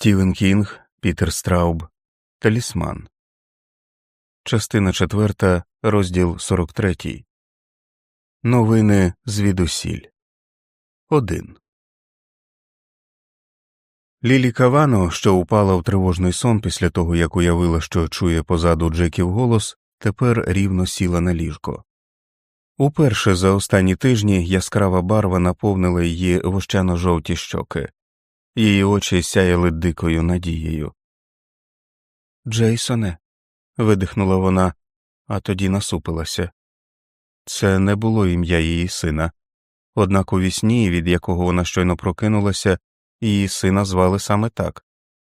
Стівен Кінг, Пітер Страуб, Талісман. Частина четверта, розділ 43. Новини звідусіль. 1. Лілі Кавано, що упала в тривожний сон після того, як уявила, що чує позаду Джеків голос, тепер рівно сіла на ліжко. Уперше за останні тижні яскрава барва наповнила її вощано жовті щоки. Її очі сяяли дикою надією. Джейсоне. видихнула вона, а тоді насупилася. Це не було ім'я її сина, однак у вісні, від якого вона щойно прокинулася, її сина звали саме так,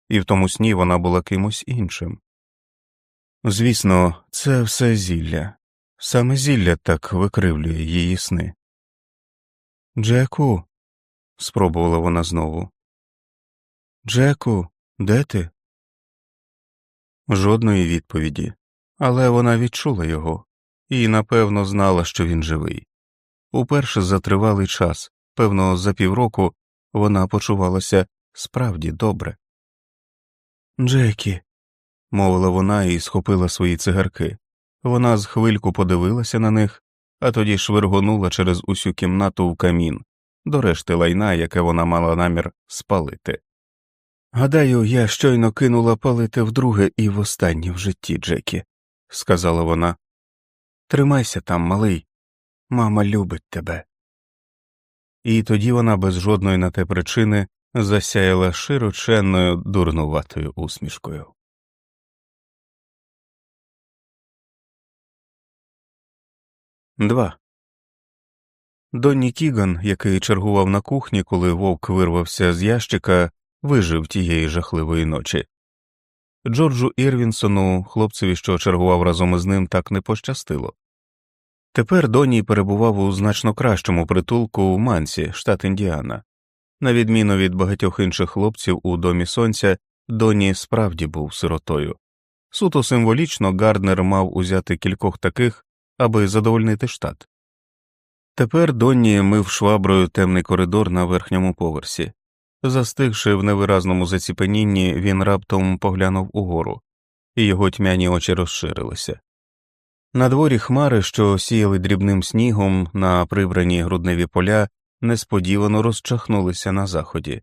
і в тому сні вона була кимось іншим. Звісно, це все зілля, саме зілля так викривлює її сни. Джеку, спробувала вона знову. Джеку, де ти? Жодної відповіді, але вона відчула його і, напевно, знала, що він живий. Уперше за тривалий час, певно, за півроку вона почувалася справді добре. Джекі, мовила вона і схопила свої цигарки. Вона з хвильку подивилася на них, а тоді швиргонула через усю кімнату в камін, до решти лайна, яке вона мала намір спалити. Гадаю, я щойно кинула палити вдруге і востаннє в житті, Джекі, сказала вона. Тримайся там, малий, мама любить тебе. І тоді вона без жодної на те причини засяяла широченною дурнуватою усмішкою. Два. Донні Кіган, який чергував на кухні, коли вовк вирвався з ящика, вижив тієї жахливої ночі. Джорджу Ірвінсону, хлопцеві, що чергував разом із ним, так не пощастило. Тепер Доні перебував у значно кращому притулку в Мансі, штат Індіана. На відміну від багатьох інших хлопців у домі сонця, Доні справді був сиротою. Суто символічно Гарднер мав узяти кількох таких, аби задовольнити штат. Тепер Донні мив шваброю темний коридор на верхньому поверсі. Застигши в невиразному заціпенінні, він раптом поглянув угору, і його тьмяні очі розширилися. На дворі хмари, що сіяли дрібним снігом на прибрані грудневі поля, несподівано розчахнулися на заході.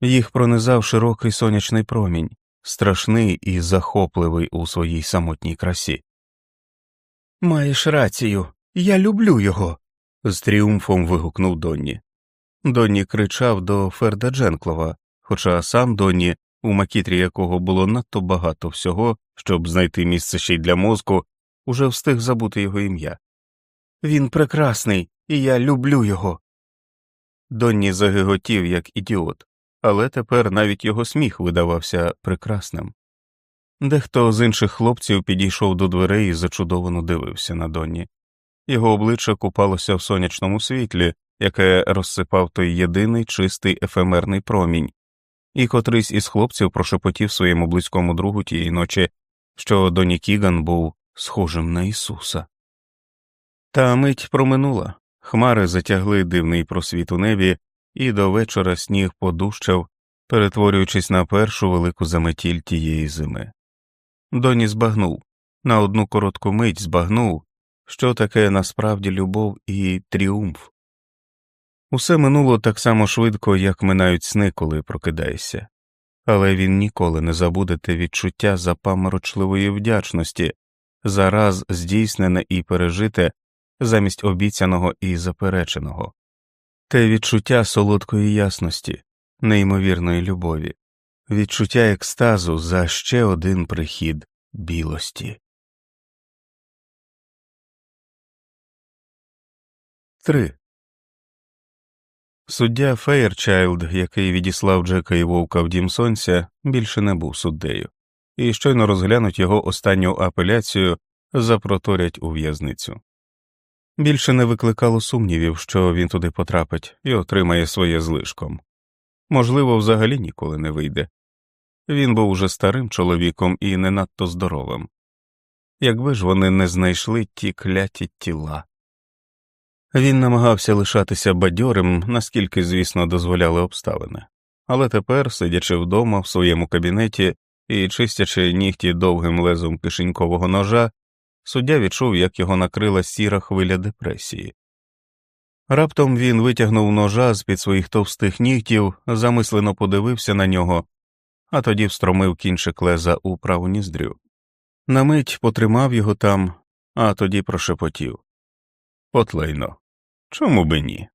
Їх пронизав широкий сонячний промінь, страшний і захопливий у своїй самотній красі. Маєш рацію, я люблю його. з тріумфом вигукнув Донні. Донні кричав до Ферда Дженклова, хоча сам Донні, у макітрі якого було надто багато всього, щоб знайти місце ще й для мозку, уже встиг забути його ім'я. Він прекрасний, і я люблю його. Донні загиготів, як ідіот, але тепер навіть його сміх видавався прекрасним. Дехто з інших хлопців підійшов до дверей і зачудовано дивився на Донні. Його обличчя купалося в сонячному світлі, яке розсипав той єдиний чистий ефемерний промінь, і котрийсь із хлопців прошепотів своєму близькому другу тієї ночі, що Доні Кіган був схожим на Ісуса. Та мить проминула, хмари затягли дивний просвіт у небі, і до вечора сніг подущав, перетворюючись на першу велику заметіль тієї зими. Доні збагнув, на одну коротку мить збагнув, що таке насправді любов і тріумф. Усе минуло так само швидко, як минають сни, коли прокидаєшся, але він ніколи не забуде те відчуття запаморочливої вдячності, зараз здійснене і пережите замість обіцяного і запереченого, те відчуття солодкої ясності, неймовірної любові, відчуття екстазу за ще один прихід білості. 3. Суддя Фейерчайлд, який відіслав Джека і Вовка в дім сонця, більше не був суддею, і щойно розглянуть його останню апеляцію, запроторять у в'язницю. Більше не викликало сумнівів, що він туди потрапить і отримає своє злишком. Можливо, взагалі ніколи не вийде. Він був уже старим чоловіком і не надто здоровим. Якби ж вони не знайшли ті кляті тіла. Він намагався лишатися бадьорим, наскільки, звісно, дозволяли обставини, але тепер, сидячи вдома в своєму кабінеті і чистячи нігті довгим лезом кишенькового ножа, суддя відчув, як його накрила сіра хвиля депресії. Раптом він витягнув ножа з під своїх товстих нігтів, замислено подивився на нього, а тоді встромив кінчик леза у праву ніздрю. На мить потримав його там, а тоді прошепотів Потлейно, чому би ні?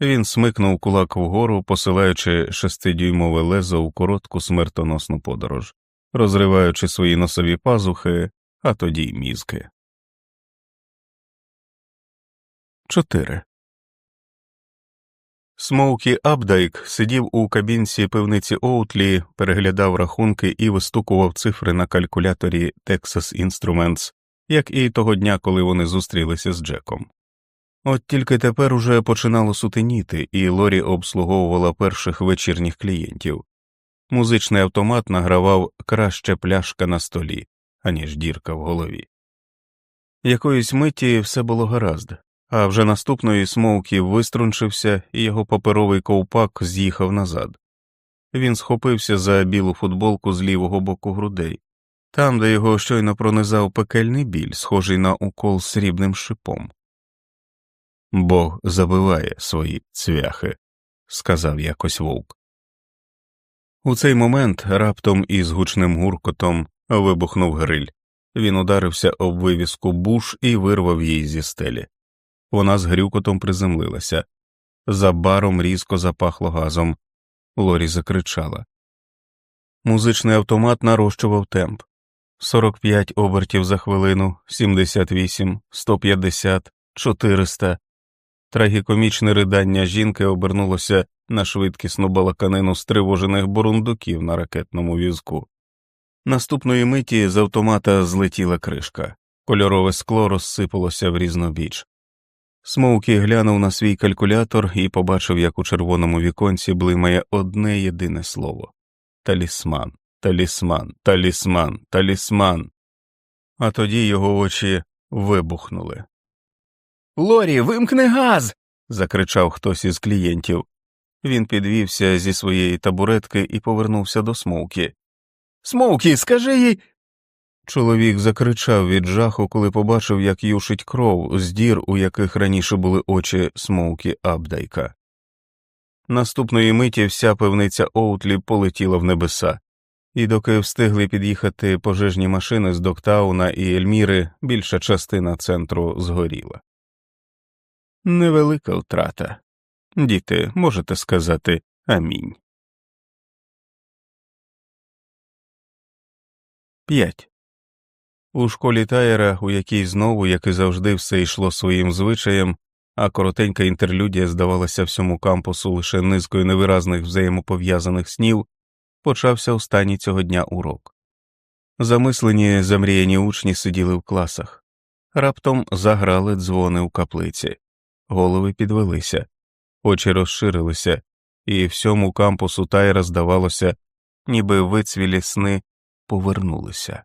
Він смикнув кулак вгору, посилаючи шестидюймове лезо у коротку смертоносну подорож, розриваючи свої носові пазухи, а тоді й мізки. 4. Смоукі Абдайк сидів у кабінці пивниці Оутлі, переглядав рахунки і вистукував цифри на калькуляторі Texas Instruments, як і того дня, коли вони зустрілися з Джеком. От тільки тепер уже починало сутеніти, і Лорі обслуговувала перших вечірніх клієнтів. Музичний автомат награвав краще пляшка на столі, аніж дірка в голові. Якоїсь миті все було гаразд, а вже наступної Смоукі виструнчився, і його паперовий ковпак з'їхав назад. Він схопився за білу футболку з лівого боку грудей, там, де його щойно пронизав пекельний біль, схожий на укол срібним шипом. Бог забиває свої цвяхи, сказав якось вовк. У цей момент раптом із гучним гуркотом вибухнув гриль. Він ударився об вивіску буш і вирвав її зі стелі. Вона з грюкотом приземлилася. За баром різко запахло газом. Лорі закричала. Музичний автомат нарощував темп 45 обертів за хвилину, 78, 150, 400. Трагікомічне ридання жінки обернулося на швидкісну балаканину стривожених бурундуків на ракетному візку. Наступної миті з автомата злетіла кришка, кольорове скло розсипалося в різнобіч. Смоукі глянув на свій калькулятор і побачив, як у червоному віконці блимає одне єдине слово талісман, талісман, талісман, талісман. А тоді його очі вибухнули. Лорі, вимкни газ. закричав хтось із клієнтів. Він підвівся зі своєї табуретки і повернувся до Смоукі. Смоукі, скажи їй. Чоловік закричав від жаху, коли побачив, як юшить кров з дір, у яких раніше були очі Смоукі Абдайка. Наступної миті вся пивниця Оутлі полетіла в небеса, і доки встигли під'їхати пожежні машини з Доктауна і Ельміри, більша частина центру згоріла. Невелика втрата. Діти, можете сказати амінь. 5. У школі Тайера, у якій знову, як і завжди, все йшло своїм звичаєм, а коротенька інтерлюдія здавалася всьому кампусу лише низкою невиразних взаємопов'язаних снів, почався останній цього дня урок. Замислені замріяні учні сиділи в класах, раптом заграли дзвони у каплиці, голови підвелися, очі розширилися, і всьому кампусу Тайра здавалося, ніби вицвілі сни повернулися.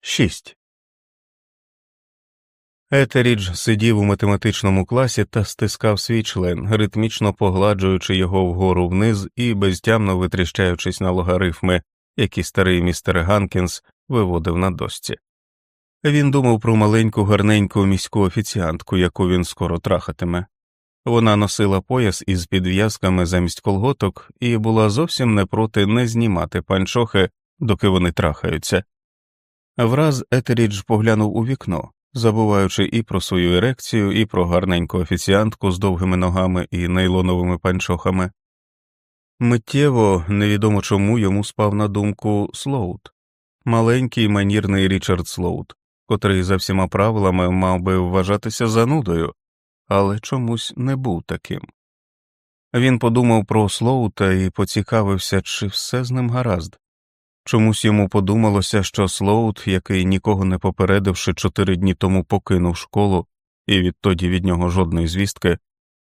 6. Етерідж сидів у математичному класі та стискав свій член, ритмічно погладжуючи його вгору вниз і безтямно витріщаючись на логарифми, які старий містер Ганкінс виводив на досці. Він думав про маленьку гарненьку міську офіціантку, яку він скоро трахатиме. Вона носила пояс із підв'язками замість колготок і була зовсім не проти не знімати панчохи, доки вони трахаються. Враз Етерідж поглянув у вікно, забуваючи і про свою ерекцію, і про гарненьку офіціантку з довгими ногами і нейлоновими панчохами. Миттєво, невідомо чому йому спав на думку Слоут, маленький манірний Річард Слоут, котрий за всіма правилами мав би вважатися занудою, але чомусь не був таким. Він подумав про Слоута і поцікавився, чи все з ним гаразд. Чомусь йому подумалося, що Слоут, який нікого не попередивши чотири дні тому покинув школу, і відтоді від нього жодної звістки,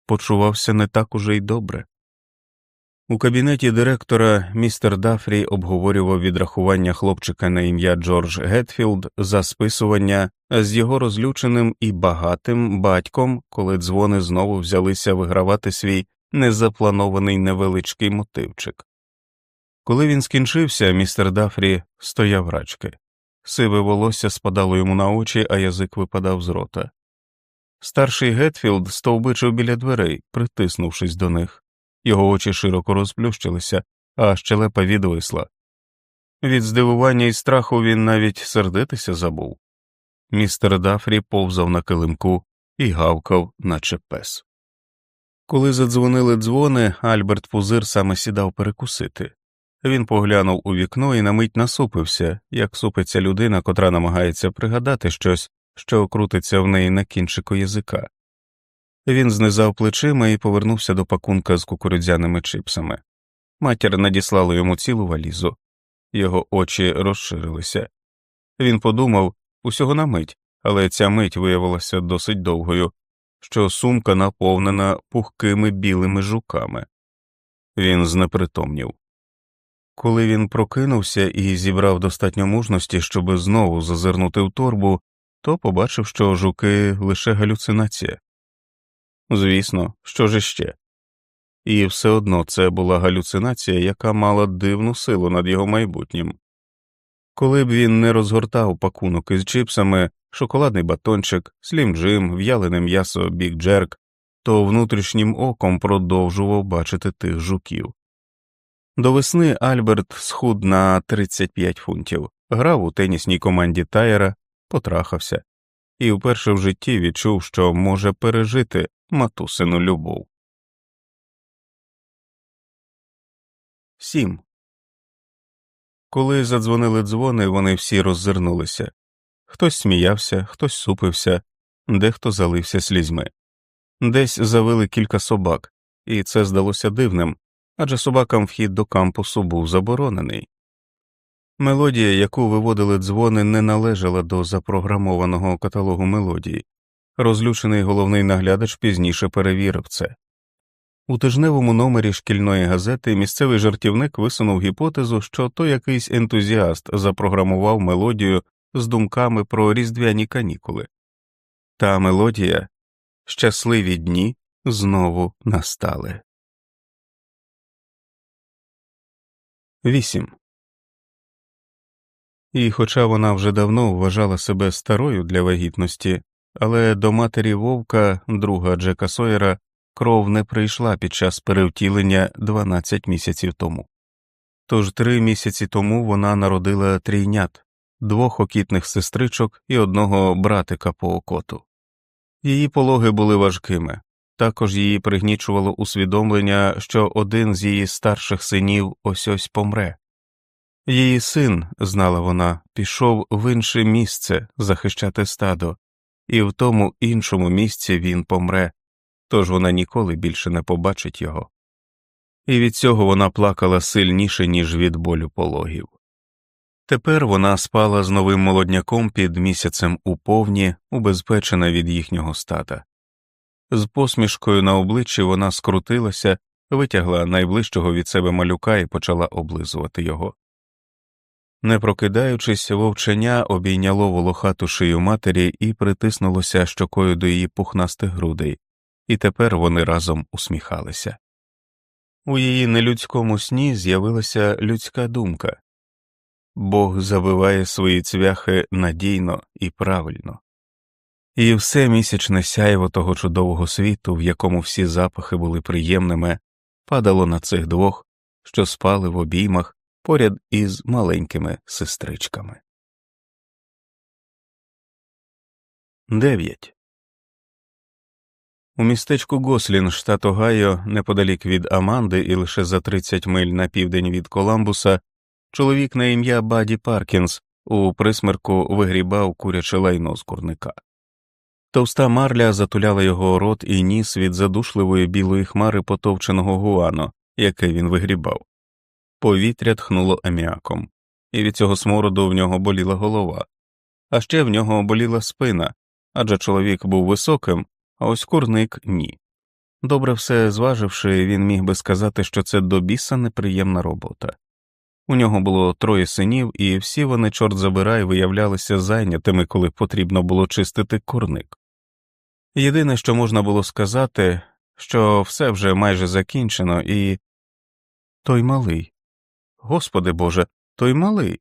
почувався не так уже й добре. У кабінеті директора містер Дафрі обговорював відрахування хлопчика на ім'я Джордж Гетфілд за списування з його розлюченим і багатим батьком, коли дзвони знову взялися вигравати свій незапланований невеличкий мотивчик. Коли він скінчився, містер Дафрі стояв рачки. Сиве волосся спадало йому на очі, а язик випадав з рота. Старший Гетфілд стовбичив біля дверей, притиснувшись до них. Його очі широко розплющилися, а щелепа відвисла. Від здивування і страху він навіть сердитися забув. Містер Дафрі повзав на килимку і гавкав, наче пес. Коли задзвонили дзвони, Альберт Пузир саме сідав перекусити. Він поглянув у вікно і на мить насупився, як супиться людина, котра намагається пригадати щось, що крутиться в неї на кінчику язика. Він знизав плечима і повернувся до пакунка з кукурудзяними чипсами. Матір надіслала йому цілу валізу, його очі розширилися. Він подумав усього на мить, але ця мить виявилася досить довгою, що сумка наповнена пухкими білими жуками. Він знепритомнів. Коли він прокинувся і зібрав достатньо мужності, щоб знову зазирнути в торбу, то побачив, що жуки лише галюцинація. Звісно, що ж іще. І все одно це була галюцинація, яка мала дивну силу над його майбутнім. Коли б він не розгортав пакунок із чипсами, шоколадний батончик, слім джим, в'ялене м'ясо, біг джерк, то внутрішнім оком продовжував бачити тих жуків. До весни Альберт схуд на 35 фунтів, грав у тенісній команді Тайера, потрахався, і вперше в житті відчув, що може пережити матусину любов. 7. Коли задзвонили дзвони, вони всі роззирнулися хтось сміявся, хтось супився, дехто залився слізьми. Десь завили кілька собак, і це здалося дивним адже собакам вхід до кампусу був заборонений. Мелодія, яку виводили дзвони, не належала до запрограмованого каталогу мелодій. Розлючений головний наглядач пізніше перевірив це. У тижневому номері шкільної газети місцевий жартівник висунув гіпотезу, що то якийсь ентузіаст запрограмував мелодію з думками про різдвяні канікули. Та мелодія щасливі дні знову настали. 8. І, хоча вона вже давно вважала себе старою для вагітності, але до матері вовка, друга Джека Сойера, кров не прийшла під час перевтілення 12 місяців тому. Тож три місяці тому вона народила трійнят двох окітних сестричок і одного братика по окоту. Її пологи були важкими, також її пригнічувало усвідомлення, що один з її старших синів ось ось помре. Її син, знала вона, пішов в інше місце захищати стадо, і в тому іншому місці він помре, тож вона ніколи більше не побачить його. І від цього вона плакала сильніше, ніж від болю пологів. Тепер вона спала з новим молодняком під місяцем у повні, убезпечена від їхнього стата. З посмішкою на обличчі вона скрутилася, витягла найближчого від себе малюка і почала облизувати його. Не прокидаючись, вовченя обійняло волохату шию матері і притиснулося щокою до її пухнастих грудей, і тепер вони разом усміхалися. У її нелюдському сні з'явилася людська думка. Бог забиває свої цвяхи надійно і правильно, і все місячне сяйво того чудового світу, в якому всі запахи були приємними, падало на цих двох, що спали в обіймах поряд із маленькими сестричками. 9. У містечку Гослін, штат Огайо, неподалік від Аманди і лише за 30 миль на південь від Коламбуса, чоловік на ім'я Баді Паркінс у присмерку вигрібав куряче лайно з курника. Товста марля затуляла його рот і ніс від задушливої білої хмари потовченого гуано, яке він вигрібав. Повітря тхнуло аміаком, і від цього смороду в нього боліла голова, а ще в нього боліла спина адже чоловік був високим, а ось курник ні. Добре все зваживши, він міг би сказати, що це до біса неприємна робота. У нього було троє синів, і всі вони, чорт забирай, виявлялися зайнятими, коли потрібно було чистити курник. Єдине, що можна було сказати, що все вже майже закінчено, і той малий. Господи Боже, той малий.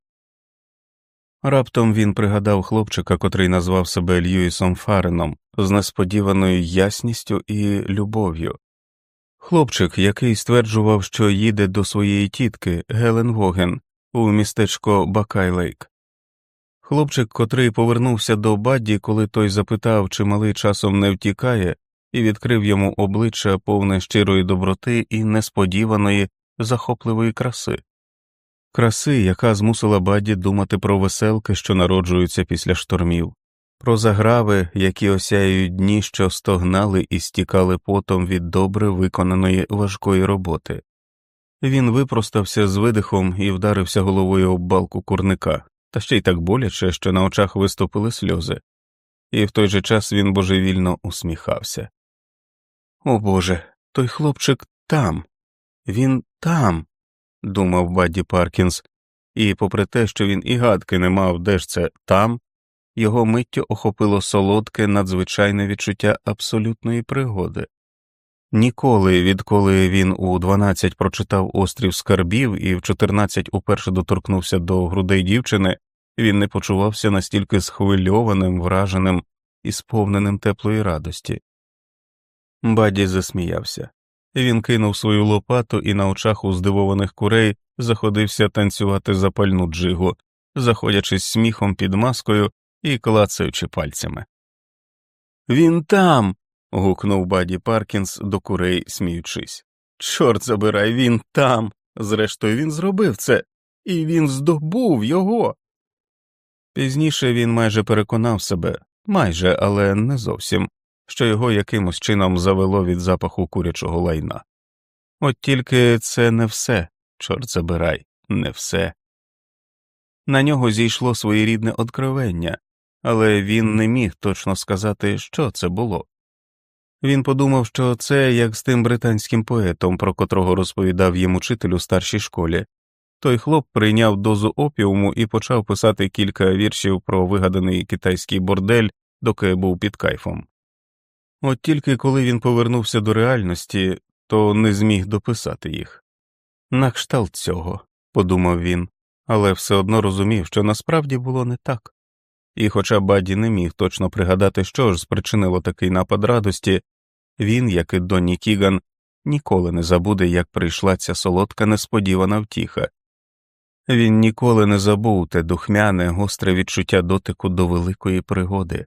Раптом він пригадав хлопчика, котрий назвав себе Льюісом Фареном, з несподіваною ясністю і любов'ю. Хлопчик, який стверджував, що їде до своєї тітки Гелен Воген у містечко Бакайлейк. Хлопчик, котрий повернувся до Бадді, коли той запитав, чи малий часом не втікає, і відкрив йому обличчя повне щирої доброти і несподіваної, захопливої краси, краси, яка змусила Бадді думати про веселки, що народжуються після штормів, про заграви, які осяють дні, що стогнали і стікали потом від добре виконаної важкої роботи. Він випростався з видихом і вдарився головою об балку курника, та ще й так боляче, що на очах виступили сльози, і в той же час він божевільно усміхався. О Боже, той хлопчик там, він там, думав Бадді Паркінс, і, попри те, що він і гадки не мав, де ж це там, його миттю охопило солодке, надзвичайне відчуття абсолютної пригоди. Ніколи, відколи він у 12 прочитав острів скарбів і в 14 уперше доторкнувся до грудей дівчини, він не почувався настільки схвильованим, враженим і сповненим теплої радості. Баді засміявся. Він кинув свою лопату і на очах у здивованих курей заходився танцювати запальну джигу, заходячись сміхом під маскою і клацаючи пальцями. Він там. гукнув баді Паркінс до курей, сміючись. Чорт забирай, він там. Зрештою, він зробив це, і він здобув його. Пізніше він майже переконав себе, майже, але не зовсім, що його якимось чином завело від запаху курячого лайна. От тільки це не все, чорт забирай, не все. На нього зійшло своєрідне откровення, але він не міг точно сказати, що це було. Він подумав, що це як з тим британським поетом, про котрого розповідав їм учитель у старшій школі. Той хлоп прийняв дозу опіуму і почав писати кілька віршів про вигаданий китайський бордель, доки був під кайфом. От тільки коли він повернувся до реальності, то не зміг дописати їх. На кшталт цього, подумав він, але все одно розумів, що насправді було не так. І, хоча Баді не міг точно пригадати, що ж спричинило такий напад радості, він, як і Донні Кіган, ніколи не забуде, як прийшла ця солодка несподівана втіха. Він ніколи не забув те духмяне, гостре відчуття дотику до великої пригоди,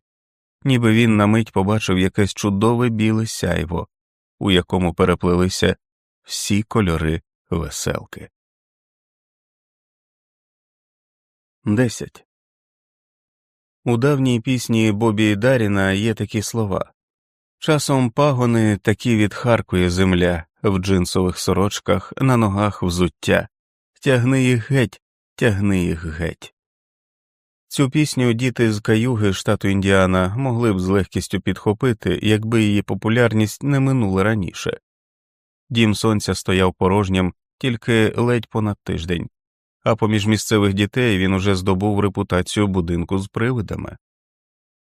ніби він на мить побачив якесь чудове біле сяйво, у якому переплелися всі кольори веселки. 10. У давній пісні Бобі Даріна є такі слова часом пагони такі відхаркує земля в джинсових сорочках, на ногах взуття, тягни їх геть, тягни їх геть. Цю пісню діти з Каюги штату Індіана могли б з легкістю підхопити, якби її популярність не минула раніше. Дім сонця стояв порожнім тільки ледь понад тиждень, а поміж місцевих дітей він уже здобув репутацію будинку з привидами.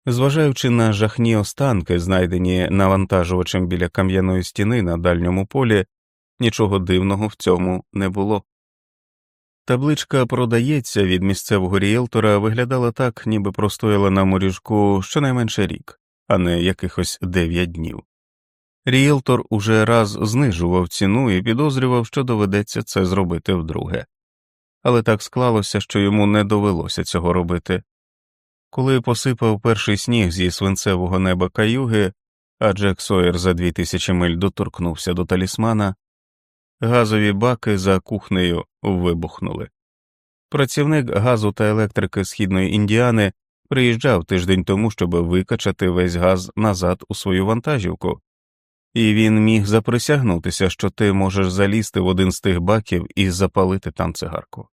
Зважаючи на жахні останки, знайдені навантажувачем біля кам'яної стіни на дальньому полі, нічого дивного в цьому не було. Табличка продається від місцевого ріелтора виглядала так, ніби простояла на моріжку щонайменше рік, а не якихось дев'ять днів. Ріелтор уже раз знижував ціну і підозрював, що доведеться це зробити вдруге, але так склалося, що йому не довелося цього робити. Коли посипав перший сніг зі свинцевого неба каюги, а Джек Сойер за дві тисячі миль доторкнувся до талісмана, газові баки за кухнею вибухнули. Працівник газу та електрики східної індіани приїжджав тиждень тому, щоб викачати весь газ назад у свою вантажівку, і він міг заприсягнутися, що ти можеш залізти в один з тих баків і запалити там цигарку.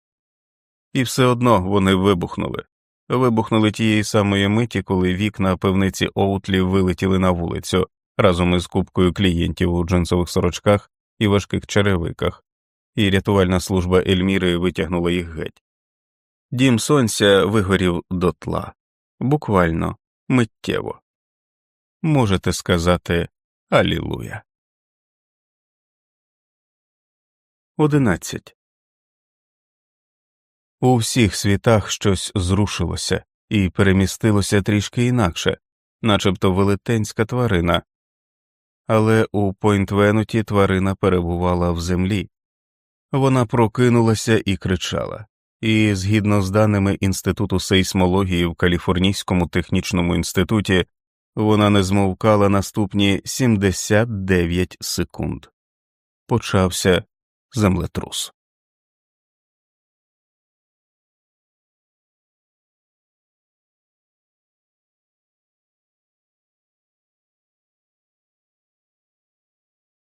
І все одно вони вибухнули. Вибухнули тієї самої миті, коли вікна пивниці Оутлі вилетіли на вулицю разом із кубкою клієнтів у джинсових сорочках і важких черевиках, і рятувальна служба Ельміри витягнула їх геть. Дім сонця вигорів дотла, буквально миттєво. Можете сказати Алілуя. Одинадцять. У всіх світах щось зрушилося і перемістилося трішки інакше, начебто велетенська тварина, але у Пойнт-Венуті тварина перебувала в землі. Вона прокинулася і кричала, і, згідно з даними Інституту сейсмології в Каліфорнійському технічному інституті, вона не змовкала наступні 79 секунд. Почався землетрус.